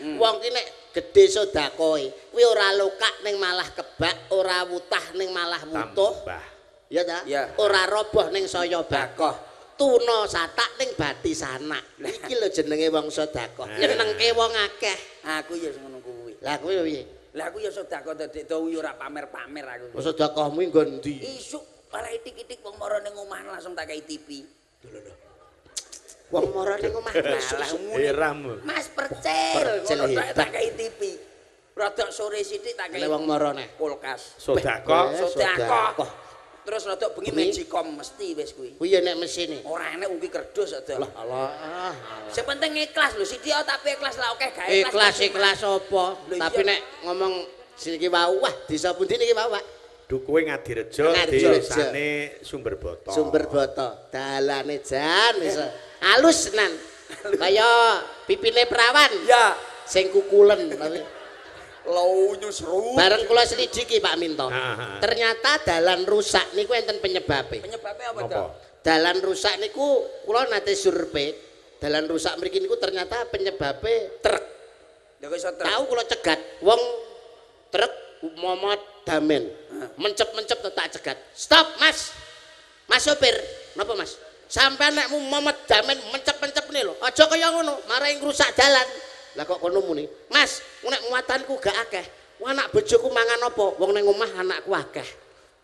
Hmm. Wong ki nek gedhe sedakoe, kuwi ora lokak ning malah kebak, ora wutah ning malah mutuh. Ya ta? Ya. Ora roboh ning saya bakoh. Tuna satak ning bati sanak. Iki lho jenenge wong sedekah. Nah. Nyenengke wong akeh. Aku ya ngono kuwi. Lah kuwi piye? Lah aku ya dadi to ora pamer-pamer aku. Wong sedekahmu nggo ndi? Isuk malah itik-itik wong mara ning omah langsung tak kei TV. Wong mara ning omah. Lah ngene. Heram. Mas percil, Percil ngono tak- kei TV. Rodok sore sithik tak kei wong mara neh. kulkas. Sedekah. sedekah. Terus rodok bengi magicom mesti wis kuwi. Kuwi ya nek mesine. Ora enek ungki kerdus ada. Lah Allah. ah, Sing penting ikhlas lho, sithik tapi ikhlas lah oke gawe Ikhlas ikhlas apa? Lho, Tapi nek ngomong sini wau wah desa pundi niki wau Pak? Dukuhe Ngadirejo desane Sumber Boto. Sumber boto. Dalane jan wis alus nan. Kaya pipine perawan Ya, sing kukulen tapi lau nyusru. bareng kula selidiki Pak Minto. Ternyata dalan rusak niku enten penyebabe. Penyebabnya apa to? Dalan rusak niku kula nate survei. Dalan rusak mriki niku ternyata penyebabe truk. Ya kok iso ter. Tahu kula cegat wong truk momot damen. Mencep-mencep tak cegat. Stop, Mas. Mas sopir. Napa, Mas? Sampai nek mu momot damen mencep-mencep nih lho. Aja kaya ngono, marai ngrusak dalan. Lah kok kono muni? Mas, nek muatanku gak akeh. Anak bojoku mangan apa? Wong ning omah anakku akeh.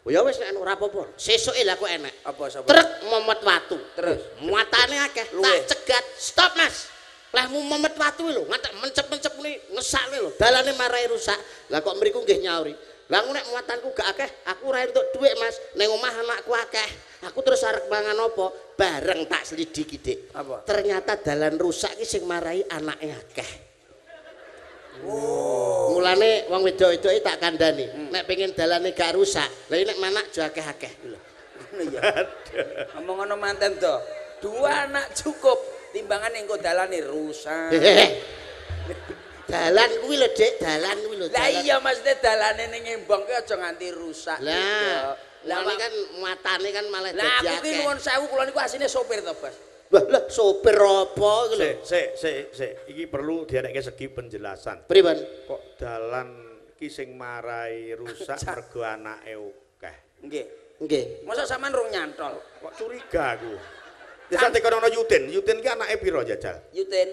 Oh ya wis nek ora apa-apa. Sesuke lah kok enek. Apa sapa? Truk momot watu. Terus? muatane akeh. Tak cegat. Stop, Mas. Lah mu memet watu lho, ngantek mencep-mencep ni ngesakne lho. Dalane marai rusak. Lah kok mriku nggih nyauri. Lah nek muatanku gak akeh, aku ora entuk dhuwit, Mas. Ning omah anakku akeh. Aku terus arep mangan apa? Bareng tak selidiki, Dik. Apa? Ternyata dalan rusak ki sing marai anake akeh. Oh. Mulane wong wedok-wedoke tak kandhani, nek pengen dalane gak rusak, lha nek manak jo akeh-akeh lho. Ngono ya. Ngomong ngono manten to. Dua anak cukup timbangan engko dalane rusak. Dalan kuwi lho Dik, dalan kuwi lho. Lah iya maksudnya dalane ning embong ki aja nganti rusak. Lah, lah lah kan muatane kan malah Lah dadi aku ki akeh. nuwun sewu kula niku asine sopir to, Bos. Lah, lah sopir apa iki lho? Sik, sik, sik. Iki perlu dienekke segi penjelasan. Pripun? Kok dalan ki sing marai rusak mergo anake akeh. Nggih. Nggih. Masa sampean rung nyantol? Kok curiga aku. Desa tekan ana Yudin. Yudin ki anake piro jajal? Yuten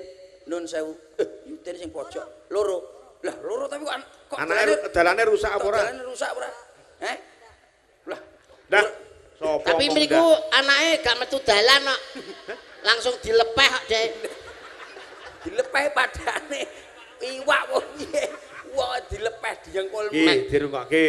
nun sewu. Eh, Yuten sing pojok. Loro. Lah, loro tapi kok an- kok Anake dalane- ru- dalane rusak apa ora? Dalane rusak ora? Heh? Lah, Dah, sapa Tapi mriku anake gak metu dalan kok. Langsung dilepeh kok, Dek. dilepeh padane iwak wong piye? Wong dilepeh diengkul Ki meneh. dirungokke.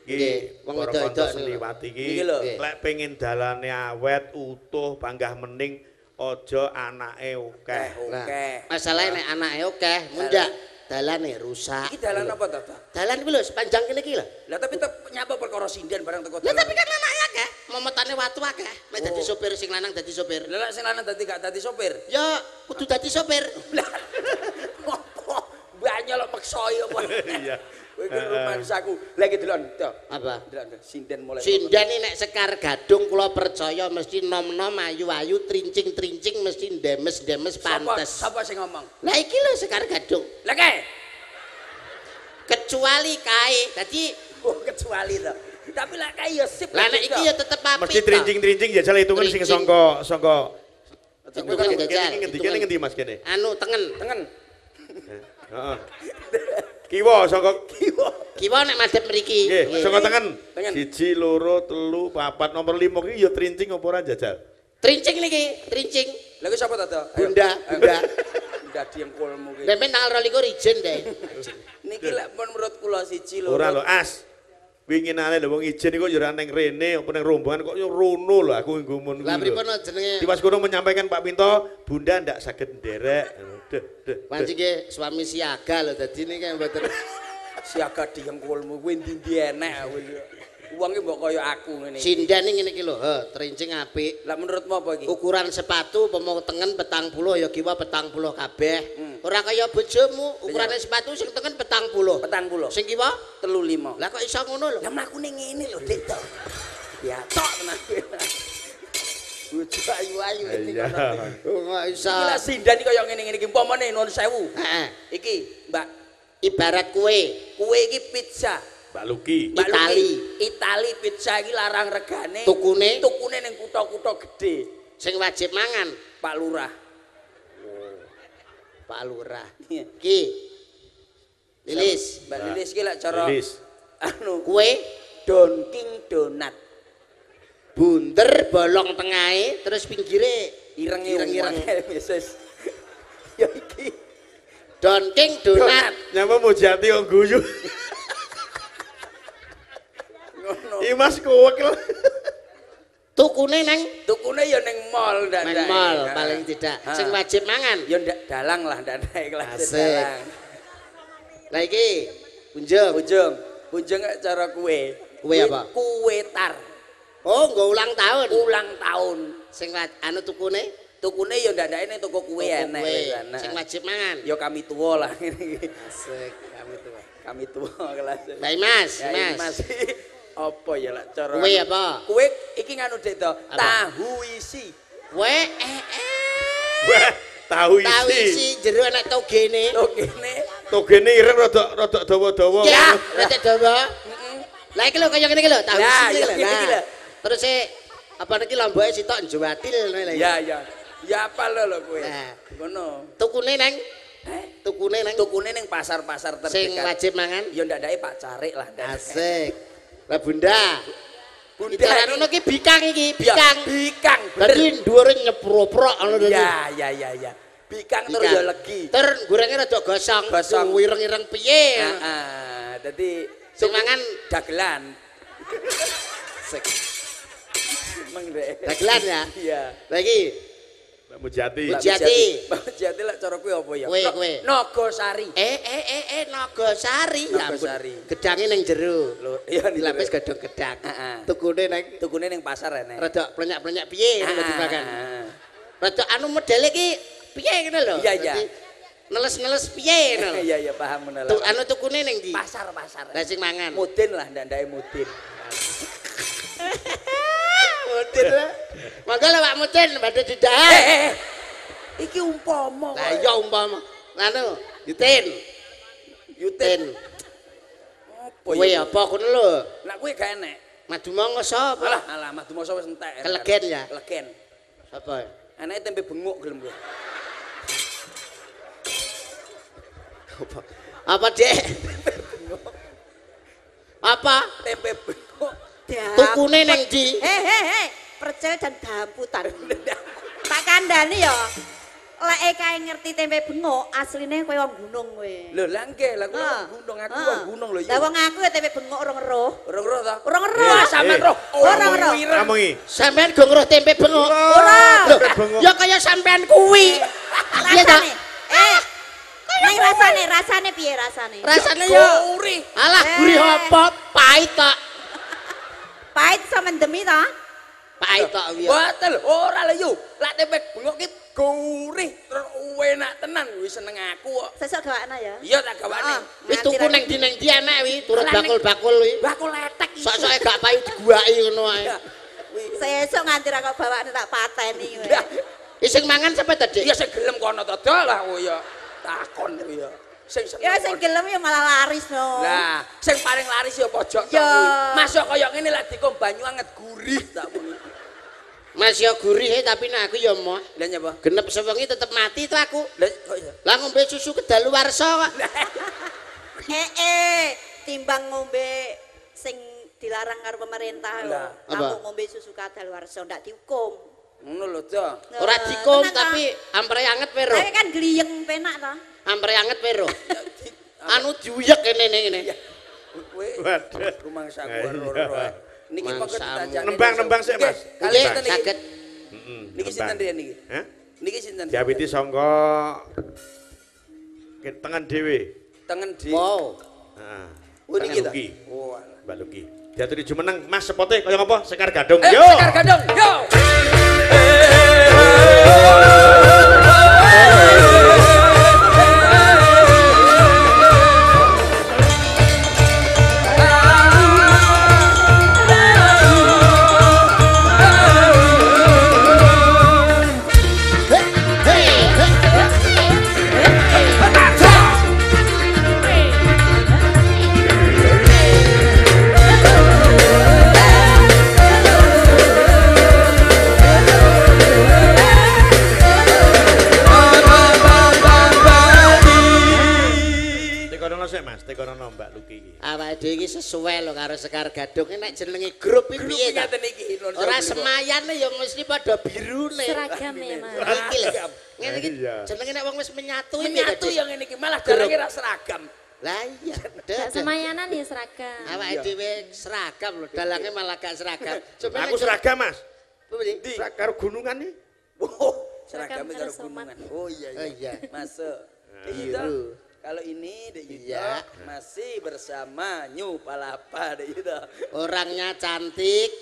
Ki Nggih, wong para wedok-wedok kanca niku. seliwati ki. Niki lho. Lek pengen dalane awet, utuh, panggah mening aja anake akeh. Nah, Oke. Masalahnya nek anake akeh, mundak dalane rusak. Iki dalan apa to, to? Dalan kuwi lho sepanjang kene iki lho. Lah tapi nyapa perkara sinden barang teko Lah tapi kan anake akeh, momotane watu akeh. Nek dadi Oh. sopir sing lanang dadi sopir. Lah sing lanang dadi gak dadi sopir. Ya kudu dadi sopir. Lah opo? Banyol meksoi apa? Iya. Kowe iki romansaku. Lah iki delon to. Apa? Sinden mulai. Sindan ini nek sekar gadung kula percaya mesti nom-nom ayu-ayu trincing-trincing mesti ndemes-ndemes Sapa pantes. sapa sing ngomong? Lah iki lho sekar gadung. Lah kae. Kecuali kae. Dadi Oh kecuali to. Tapi lah kae ya sip. lah nek iki ya tetep apik. Mesti trincing-trincing jajal sing sangka Kene ngendi hitungan. kene ngendi Mas kene? Anu tengen. Tengen. Heeh. Kiwa sangka Kiwa. Kiwa nek madhep mriki. nggih, sangka tengen. Siji, loro, telu, papat, nomor 5 ki ya trincing apa ora jajal? Trincing niki, trincing. Lah kuwi sapa to. Bunda, Ayo. bunda. Bunda diengkulmu ki. Dempen tanggal 22 ijen deh. Niki lek pun menurut kula siji lho. Ora lho, As. Winginane lho wong ijen iku ya ora ning rene apa ning rombongan kok ya rono lho aku nggumun Lah kuwi. lho. pripun jenenge? Dimas Gunung menyampaikan Pak Pinto, Bunda ndak saged nderek. Panci nggih suami siaga lho dadi niki mboten siaga diengkulmu kuwi ndi-ndi enek kuwi. Wong ki mbok kaya aku ngene. iki. iki ngene iki lho, he, trincing apik. Lah menurutmu apa iki? Ukuran sepatu pemau tengen petang puluh ya kiwa petang puluh kabeh. Ora kaya bojomu, ukurane sepatu sing tengen petang puluh. Petang puluh. Sing kiwa? telu lima. Lah kok iso ngono lho? Lah mlakune ngene lho, Dik to. Ya tok tenan. Bojo ayu-ayu iki Iya. ngono. Kok iso. Iki lah sindan kaya ngene-ngene iki umpamane nuwun sewu. Heeh. Iki, Mbak, Ibarat kue kue iki pizza. Mbak Luki. Mbak Itali. Luki, Itali pizza iki larang regane. Tukune? Tukune ning kutha-kutha gedhe, sing wajib mangan Pak Lurah. Pak Lurah. Ki. Lilis, Mbak Lilis iki lak cara Lilis. anu kue Donking Donat. Bunder bolong tengahe terus pinggire Ireng Ireng-ireng. Yesus. Ya iki. Donking donat. Nyapa Mujati kok guyu. Ngono. Imas kuwek. Tukune nang Tukune ya ning mall ndak nang mall paling tidak Ha. sing wajib mangan. Ya ndak dalang lah ndak naik kelas Asik. dalang. Lah iki punjung. Bujung, bujung cara kue. Kue apa? Kue tar. Oh, nggo ulang tahun. Ulang tahun. Sing anu tukune Tukune ya ndak ndake ning toko Toko enek. Sing wajib mangan. Ya kami tua lah Asik, kami tuh. kami tua kelas. Baik Mas, Ya, Mas. masih apa ya lah cara Kue apa? Kue iki nganu Dek to, tahu isi. Kue eh eh. Wah, tahu Tahu isi. isi jero anak togene. Lho kene Togene ireng rada rada dawa-dawa. Ya, rada dawa. Lah iki lho kaya ngene iki lho, tahu isi ya, ngene iki lho. Nah, Terus e apa niki lomboke sitok njawatil ngene. Ya ya. Ya apa lo lo? Nah. Ngono. Tukune nang Eh, tukune nang tukune ning pasar-pasar sing terdekat. wajib mangan. Ya ndak ndake Pak Carik lah. Asik. Lah Bunda. Bunda Bunda ini- ki bikang iki, Ya, bikang. Bikang. Dadi Bener. dhuwure nyeproprok ngono. Ya ya ya ya. Bikang terus ya legi. Ter gorenge rada gosong. Gosong. Tuh, Ireng-ireng piye. Heeh. Dadi Sing mangan dagelan. Sek. Dagelan ya. Iya. Lagi Mbak Mujati. Mbak Jati. Mbak Jati lah cara kuwi apa ya? Kue, No- kue. Nogosari. eh eh eh eh Nogosari. Ya. Nogosari. Gedange ning jero. Lho, iya nih Dilapis lho. gadong gedang. Heeh. Tukune nang Tukune ning pasar enek. rada plenyak-plenyak piye ngono ah. Rada anu modele ki piye ngono lho. Iya, iya. Neles-neles piye ngono. lho. Iya iya paham bener. Tuh anu tukune ning ndi? pasar pasar. Lah sing mangan. Mudin lah ndak-ndake mudin. Mudin lah. Mangga lah Pak Mudin badhe Eh, didahar. eh, eh. Iki umpama. Lah iya umpama. Anu, yutin. Yutin. Tin. Apa Kowe apa kono lho? Lah kuwi gak enek. Madu monggo sapa? Alah, alah madu masa wis entek. Kelegen ya? Kelegen. Sapa? Enake tempe benguk gelem kowe. Apa? Apa, Dek? Apa? Tempe benguk. Tukune neng ndi? Hei, hei, hei, percaya dan damputan. tak kandani ya. Lek kae ngerti tempe bengok, asline kowe wong gunung kowe. Lho lah nggih, lah kula wong gunung aku wong gunung lho Lah wong aku ya tempe bengok urung eruh. Orang roh ta? Urung eruh. Wah, sampean Eh. roh. Ora, ora. wireng. Amongi. Sampean go ngeruh tempe bengok. Ora. Lho, bengok. ya kaya sampean kuwi. Iya ta? Rasane. Eh. Ning rasane, rasane piye rasane? Rasane yo. Gurih. Alah, Eh. gurih apa? Pahit tok. Pahit sama demi ta? Pahit tok wiya. Batal, ora lho yo. Lah tempe bengok ki gurih terus enak tenan wis seneng aku kok. Sesuk gawakna ya. Iya tak gawane. Ah. Wis tuku neng di neng di enak wi, turut Lah, neng- bakul-bakul wi. Bakul letek iki. Sok-soke gak payu diguwaki ngono ae. Ya, wi. Sesuk nganti ra kok bawakne tak pateni kowe. Ya, Wis sing mangan sampe ta, Dik? Ya sing gelem kono to dol lah kowe ya. Takon kowe ya. Sing seneng. Ya sing gelem ya malah laris no. Lah, sing paling laris ya pojok tok Ya. kuwi. Masuk kaya ngene lah dikom banyu anget gurih tak muni. Mas yo gurih eh, tapi nek aku yo moh. Lah nyapa? Genep sewengi tetep mati tuh aku. Lah kok ya? Lah ngombe susu kedaluwarsa kok. Eh eh, timbang ngombe sing dilarang karo pemerintah lho. Kamu ngombe susu kadaluwarsa ndak dihukum. Ngono lho, Cok. Ora Nah, dikum tenan, tapi ampre anget pero. Tapi kan gliyeng penak ta. Ampre anget pero. Anu diuyek kene ngene. Ya. Kowe Waduh. rumang saku Iya. oro-oro. ae. Niki ditajani. Nembang-nembang sik, Mas. Nggih, Kali Nggih, sinten niki? saged. Heeh. Niki sinten riyen niki? Hah? Niki sinten? Diawiti sangka tengen dhewe. Tengen di. Wow. Heeh. Oh niki ta? Luki. Oh. Mbak Luki. Diaturi jumeneng Mas sepote kaya ngapa? Sekar gadung. Eh, Yo. Sekar Gadong, yo. Sekar Gadung nek jenenge grup iki Grup piye ta? iki. Ora semayane ya mesti padha birune. Seragam ya, Mas. Iki lho. Ngene iki Iya. jenenge nek wong wis menyatu iki Menyatu yang ngene iki malah Grup. dalange ra seragam. Lah iya. Gak semayanan ya seragam. Awake dhewe seragam lho, dalange malah gak seragam. Coba Aku seragam Mas. Di. Sak karo gunungan nih. Oh, Seragam seragam karo gunungan. Oh iya Oh iya. Masuk. Dek Biru. Kalau ini Dek Yudo Iya. masih bersama Nyu Palapa Dek Yudo. Orangnya cantik,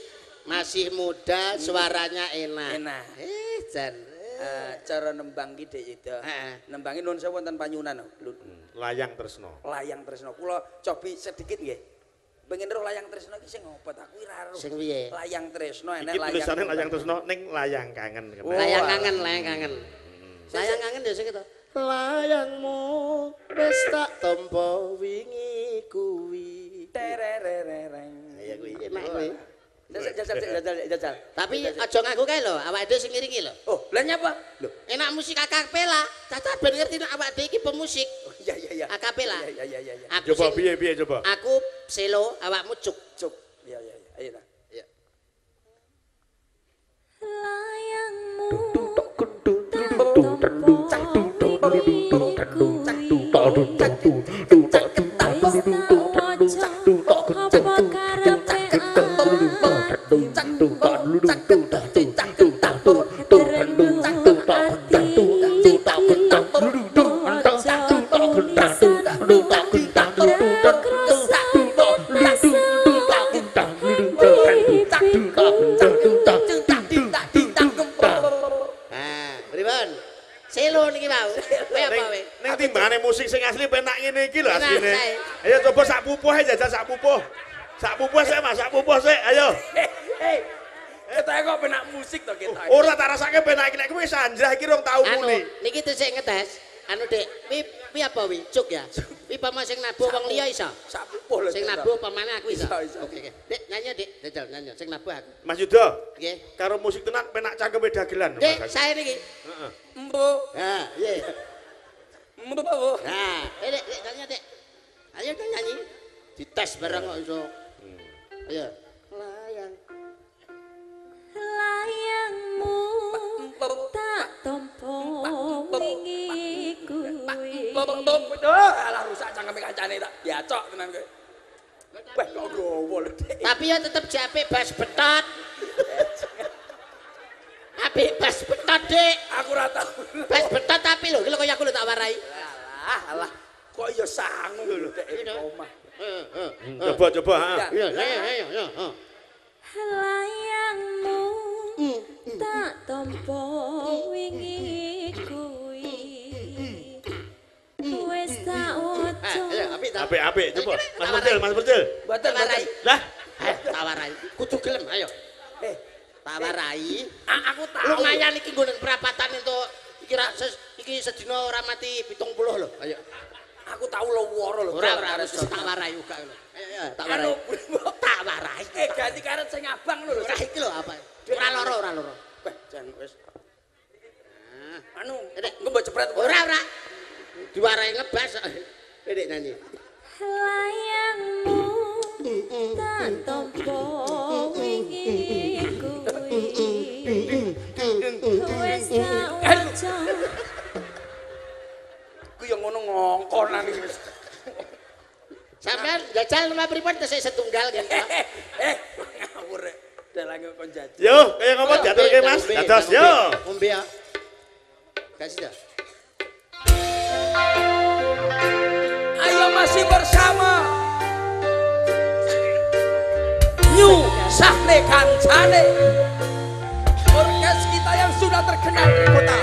masih muda, suaranya enak. Enak. Eh, jan. Eh, cara nembang ki Dek Yudo. Heeh. Nembangi nun sewu wonten panyunan. Lho, Layang tresno. Layang Tresno. Kula cobi sedikit nggih. Pengen roh layang Tresno ki sing ngopo ta? Kuwi ra roh. Sing piye? Layang Tresno enek Iki tulisane layang tresno ning layang kangen. Oh. Layang kangen, layang kangen. Layang kangen ya sing itu. Layangmu wis tak tampa wingi kuwi. Terererereng. Ya kuwi enak kuwi. Jajal jajal jajal jajal. Tapi aja ngaku kae lho, awake dhewe sing ngiringi lho. Oh, lah nyapa? Loh, Enak musik akapela. Caca ben ngerti nek awake dhewe iki pemusik. oh, iya iya iya. Akapela. Iya iya iya iya. Aku Coba piye piye coba. Aku selo, awakmu cuk. Cuk. Iya iya iya. Ayo lah. Iya. Layangmu đu đu đu đu đu đu đu đu đu apa wi? Cuk ya. Wi pama sing nabuh wong liya iso. Sak pupuh lho. Sing nabuh pamane aku iso. Oke, oke. Dik, nyanyi Dik, jajal nyanyi sing nabuh aku. Mas Yudo, Nggih. karo musik tenan penak cangkeme dagelan. Dik, saya niki. Heeh. Embo. Ha, iya. Embo. Embo. Nah, eh, Dik, Dik, nyanyi Dik. Ayo kan nyanyi. Dites bareng kok iso. Ayo. Kuwi Oh, alah rusak cangkeme kancane tak. Ya cok tenan kowe. Wah, kok gowo lho, Dik. Tapi ya tetep japek bas betot. Apik bas betot, Dik. Aku ora tau. Bas betot tapi lho, iki lho kaya aku lho tak warai. Alah, alah. Kok ya sangu lho, Dik. Iya. Omah. Heeh, heeh. Coba coba ha. Ya. Iya, ayo, ayo, ayo. heeh. layangmu tak tompo wingi Apik-apik coba. Iki, Mas Percil. Mas Percil. Mboten, mboten. Lah, Eh, tak warai. Kudu gelem, ayo. Eh, Tak warai. a- aku tahu. Lumayan iki nggon perapatan itu iki ra ses- iki sedina ora mati 70 lho. Ayo. Aku tahu lo woro lho. Ora ora karet wis tak warai uga lho. Ayo, ayo, tak warai. Anu, Tak warai. eh ganti karet sing abang lho. Ora iki lho apa? Ora loro, ora loro. Wah, jan wis. Ah. Anu, engko mbok cepret. Ora ora. Diwarai ngebas. Dedek nyanyi. Layangmu tak tompo wingi kuwi wis waca Ku yang ngono ngongkonan iki. Sampeyan jajal nama pripun tesih setunggal kan. Eh, eh, ngawur. Dalang kok jajan. yo kaya ngapa diaturke Mas? Dados yo. Ngombe ya. Kasih dah. Masih bersama. New Sahne Kancane. Orkes kita yang sudah terkenal di kota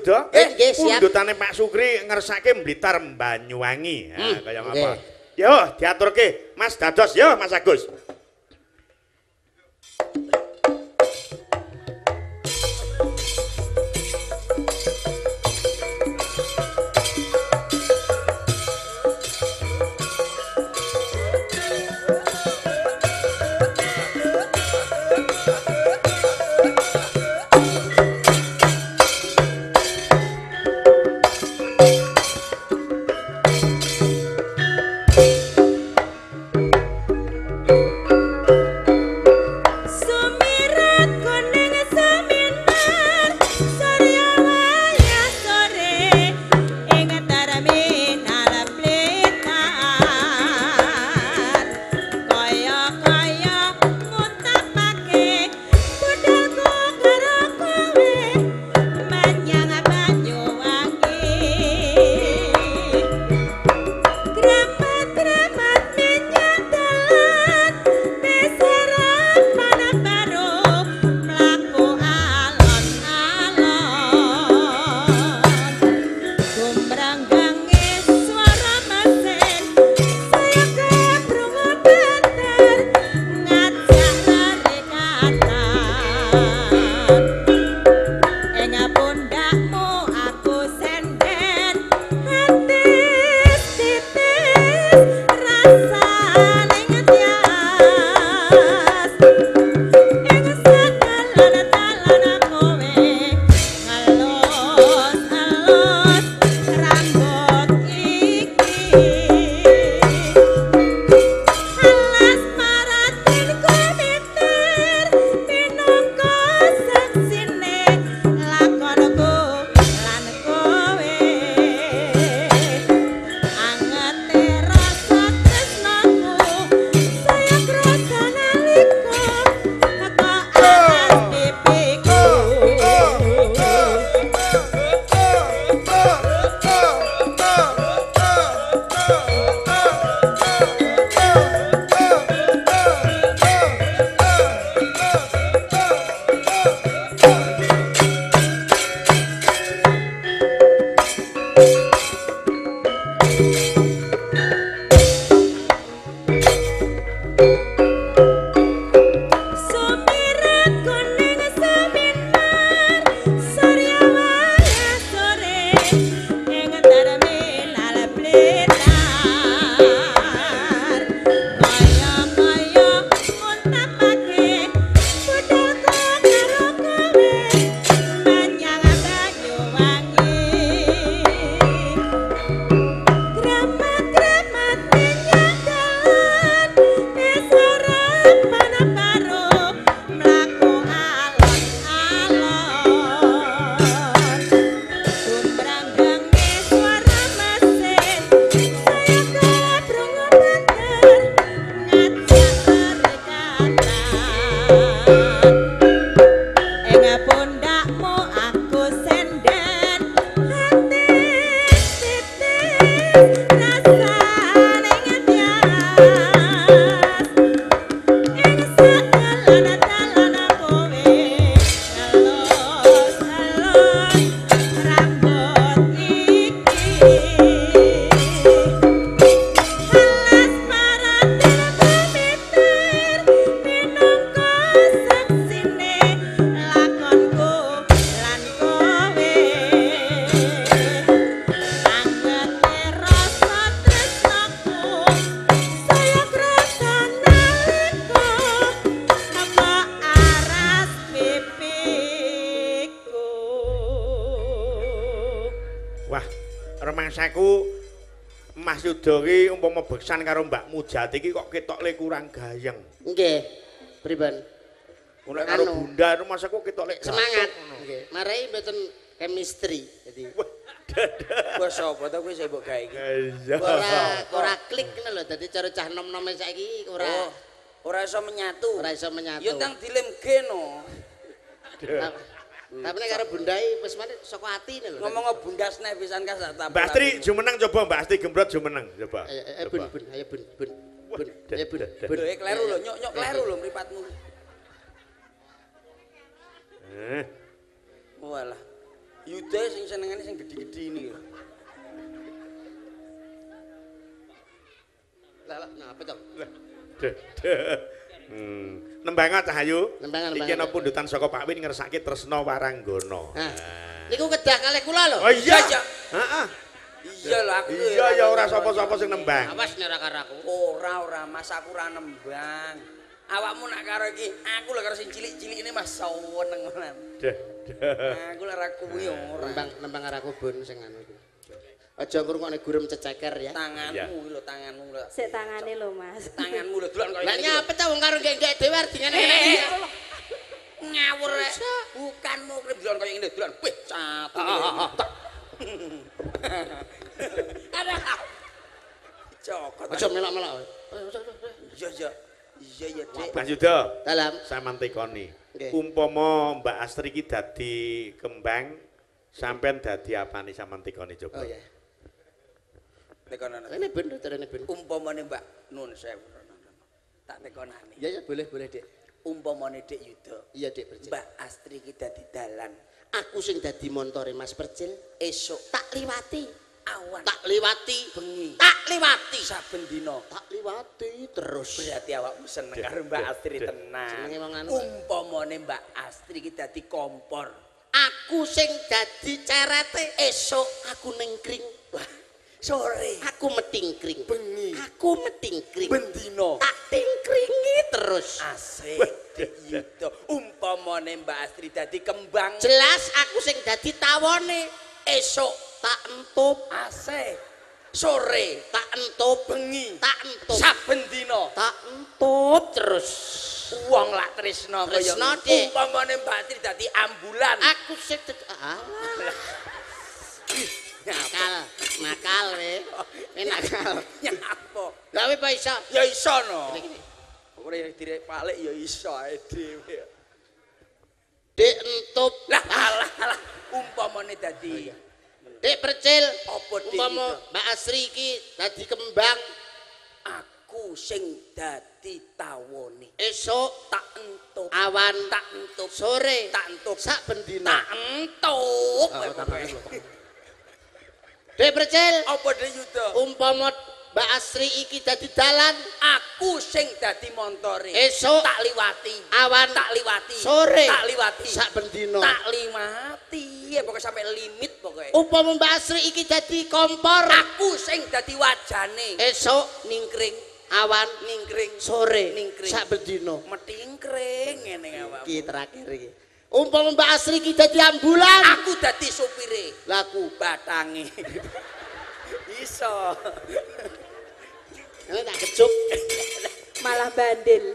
Dok? Eh, eh nggih, siap. Undutane Pak Sukri ngersake Blitar Banyuwangi. Ha, mm, kaya ngapa? Yo, diaturke Mas Dados, yo Mas Agus. beksan karo Mbak Mujati iki kok ketokle kurang gayeng. Nggih. Pripun? Mulai karo Bunda itu masa kok kita lek semangat. Nggih. Marai mboten chemistry. Jadi Gua sapa ta kuwi sebok gawe iki. Eh, ora ora klik ngono lho dadi cara cah nom-nome saiki ora oh, ora iso menyatu. Ora iso menyatu. Yo tang dilem geno. Hmm. Tapi nek karo bundai wis mari saka atine lho. Ngomong bundasne pisan kas tak. Mbak Astri jumeneng coba Mbak Astri gembrot jumeneng coba. Ayo ayo bun bun ayo bun bun. Bun ayo bun. Bun kleru lho nyok nyok kleru lho mripatmu. Eh. Walah. Yuda sing senengane sing gede-gede ini ya. Lah lah nah, ngapa to? Lah. Hmm. Nembangan Cahayu. Nembangan, Iki nembangan. ana pundutan saka Pak Win ngersake Tresna Waranggana. Nah, niku kedah kalih kula lho. Oh iya. Iya. Heeh. Iya lho aku. Iya ya ora sapa-sapa sing nembang. Awas nek ora karo aku. Ora ora Mas aku ora nembang. Awakmu nak karo iki, aku lho karo sing cilik-cilik ini Mas seneng tenan. Deh. Aku lho ora kuwi ora. Nembang nembang karo aku bun sing anu iku. Aja ngrungokne gurem ceceker ya. Tanganmu Iya. lho, tanganmu lho. Sik tangane lho, Mas. Tanganmu lho delok kaya Lah wong karo gek-gek dhewe artine Eh, ngene. ngawur rek. Bukan mau krip delok kaya ngene, delok wih. Ada. Cokot. Aja melok-melok. Iya iya. Iya iya, Dik. Mas Yuda, Dalam. tekoni. Nggih. Umpama Mbak Astri iki dadi kembang, sampean dadi apane sampean tekoni coba? Oh ya. Tekonan. Ini bun, terene bun. Umpamane Mbak Nun sewu. Tak tekonane. Ya ya boleh boleh Dik. Umpamane Dik Yuda. Iya Dik Percil. Mbak Astri ki dadi dalan. Aku sing dadi montore Mas Percil. Esuk Tak liwati. awan Tak liwati. bengi. Tak liwati. saben dina. Tak liwati terus. Berarti awakmu seneng karo Mbak Astri tenan. Senenge wong anu. Umpamane Mbak Astri ki dadi kompor. Aku sing dadi cerete. Esok aku nengkring. Wah, sore. Aku metingkring. bengi. Aku metingkring. bendina Tak tingkringi terus. asik. Gitu. Umpamane Mbak Astri dadi kembang. Jelas aku sing dadi tawone. Esok tak entup, asik. Sore. Tak entup, bengi. Tak entup. saben dina. Tak entup terus. wong lak tresna kaya umpamane Mbak Astri dadi ambulan. Aku sing ah. Nakal, nakal we. We nakal. nyapa Lah we pak iso. ya iso no ora direk palik ya iso ae dhewe Dek entup. lah alah alah umpamane dadi Dek percil. Apa, Dik, Umpama? Mbak Asri iki dadi kembang, aku sing dadi tawone esok tak entuk awan tak entuk sore tak entuk sak bendina. tak Oh, lho. Dek percil. apa de yuda Umpama Mbak Asri iki dadi dalan, aku sing dadi montore esok tak liwati. awan tak liwati. sore. Tak liwati. Sak bendina. tak liwati. Ya pokoknya sampai limit pokoknya Umpama Mbak Asri iki dadi kompor, aku sing dadi wajane. Esok ningkring. awan ningkring. sore. Ningkring. sak bendina. metingkring ngene awakmu. Iki terakhir iki. Umpama Mbak Asri iki dadi ambulan, aku dadi supire laku batange iso Ini tak kejuk. Malah bandel.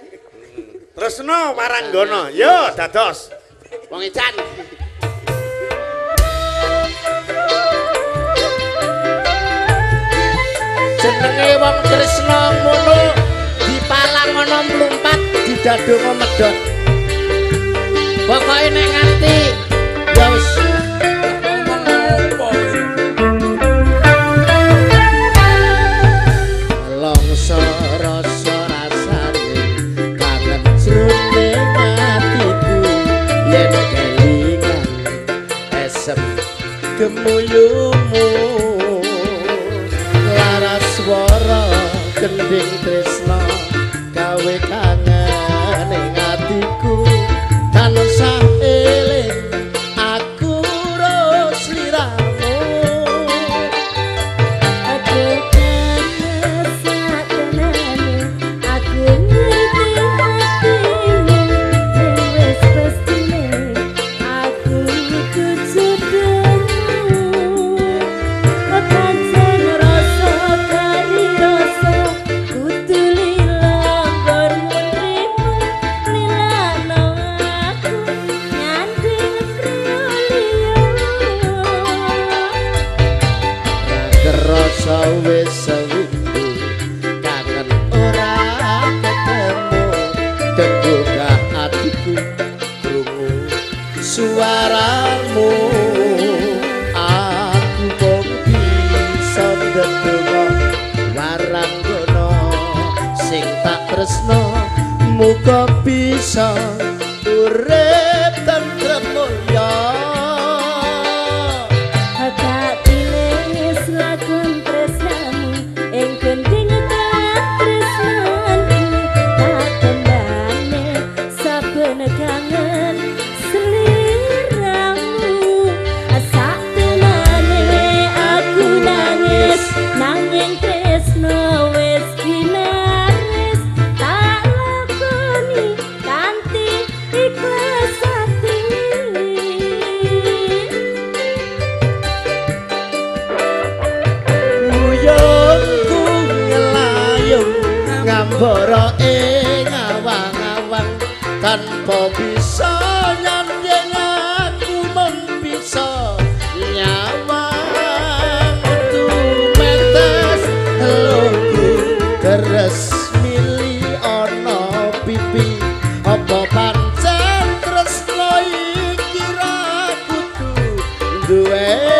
Tresna Waranggana. Yo dados. Wong edan. Jenenge wong Tresna ngono dipalang ana mlumpat didadonga medhot. Pokoke nek nganti ya wis. Gemuyumu laras swara gending tresna gawe kangen kok bisa urip do it.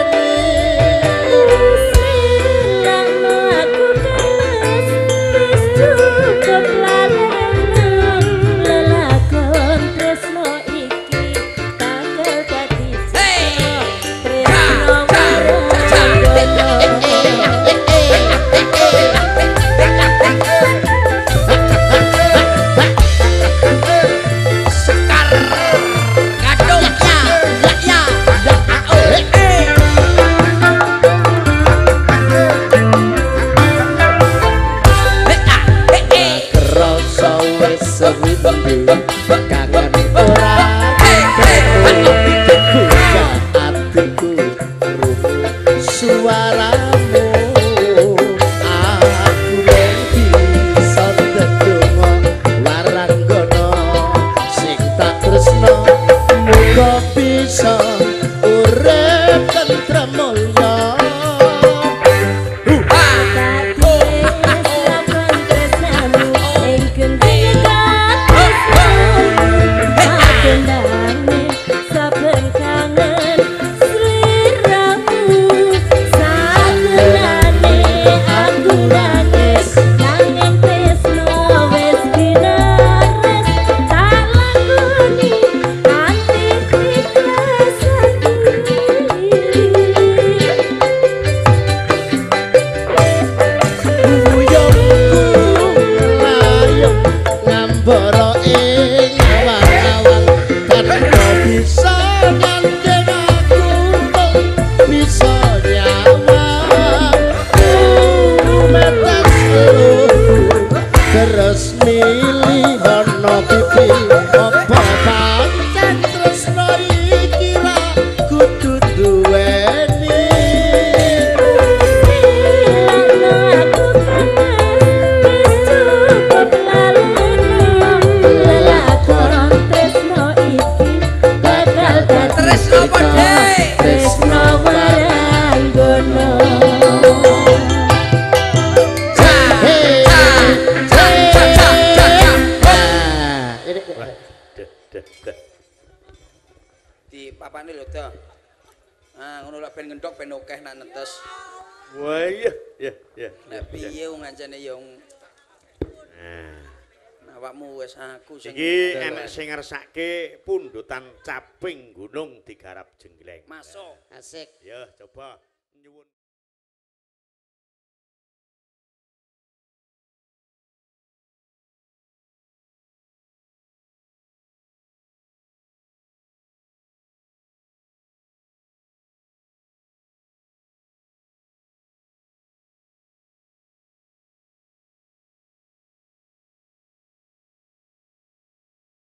wis aku sing iki enek sing ngersake pundutan caping gunung digarap jenggleng. Masuk. Asik. Yo coba.